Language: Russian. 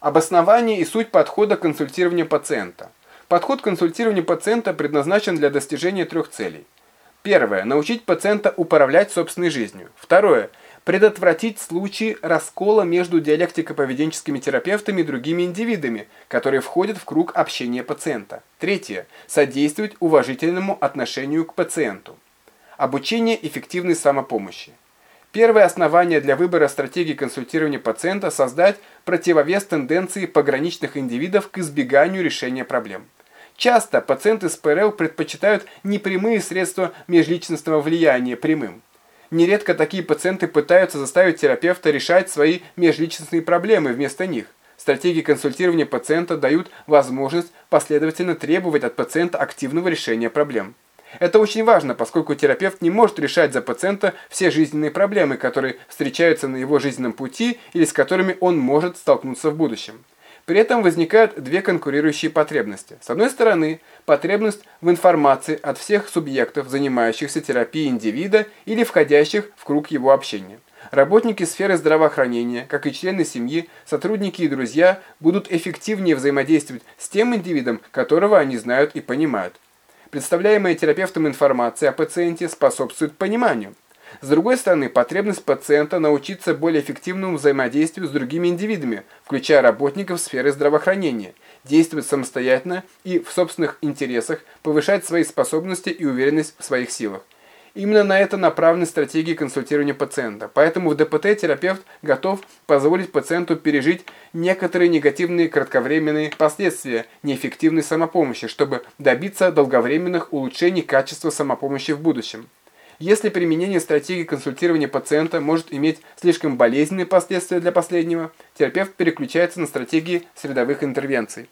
Обоснование и суть подхода к консультированию пациента. Подход к консультированию пациента предназначен для достижения трех целей. Первое. Научить пациента управлять собственной жизнью. Второе. Предотвратить случаи раскола между диалектико-поведенческими терапевтами и другими индивидами, которые входят в круг общения пациента. Третье. Содействовать уважительному отношению к пациенту. Обучение эффективной самопомощи. Первое основание для выбора стратегии консультирования пациента – создать противовес тенденции пограничных индивидов к избеганию решения проблем. Часто пациенты с ПРЛ предпочитают непрямые средства межличностного влияния прямым. Нередко такие пациенты пытаются заставить терапевта решать свои межличностные проблемы вместо них. Стратегии консультирования пациента дают возможность последовательно требовать от пациента активного решения проблем. Это очень важно, поскольку терапевт не может решать за пациента все жизненные проблемы, которые встречаются на его жизненном пути или с которыми он может столкнуться в будущем. При этом возникают две конкурирующие потребности. С одной стороны, потребность в информации от всех субъектов, занимающихся терапией индивида или входящих в круг его общения. Работники сферы здравоохранения, как и члены семьи, сотрудники и друзья, будут эффективнее взаимодействовать с тем индивидом, которого они знают и понимают. Представляемая терапевтом информация о пациенте способствует пониманию. С другой стороны, потребность пациента научиться более эффективному взаимодействию с другими индивидами, включая работников сферы здравоохранения, действовать самостоятельно и в собственных интересах, повышать свои способности и уверенность в своих силах. Именно на это направлены стратегии консультирования пациента. Поэтому в ДПТ терапевт готов позволить пациенту пережить некоторые негативные кратковременные последствия неэффективной самопомощи, чтобы добиться долговременных улучшений качества самопомощи в будущем. Если применение стратегии консультирования пациента может иметь слишком болезненные последствия для последнего, терапевт переключается на стратегии средовых интервенций.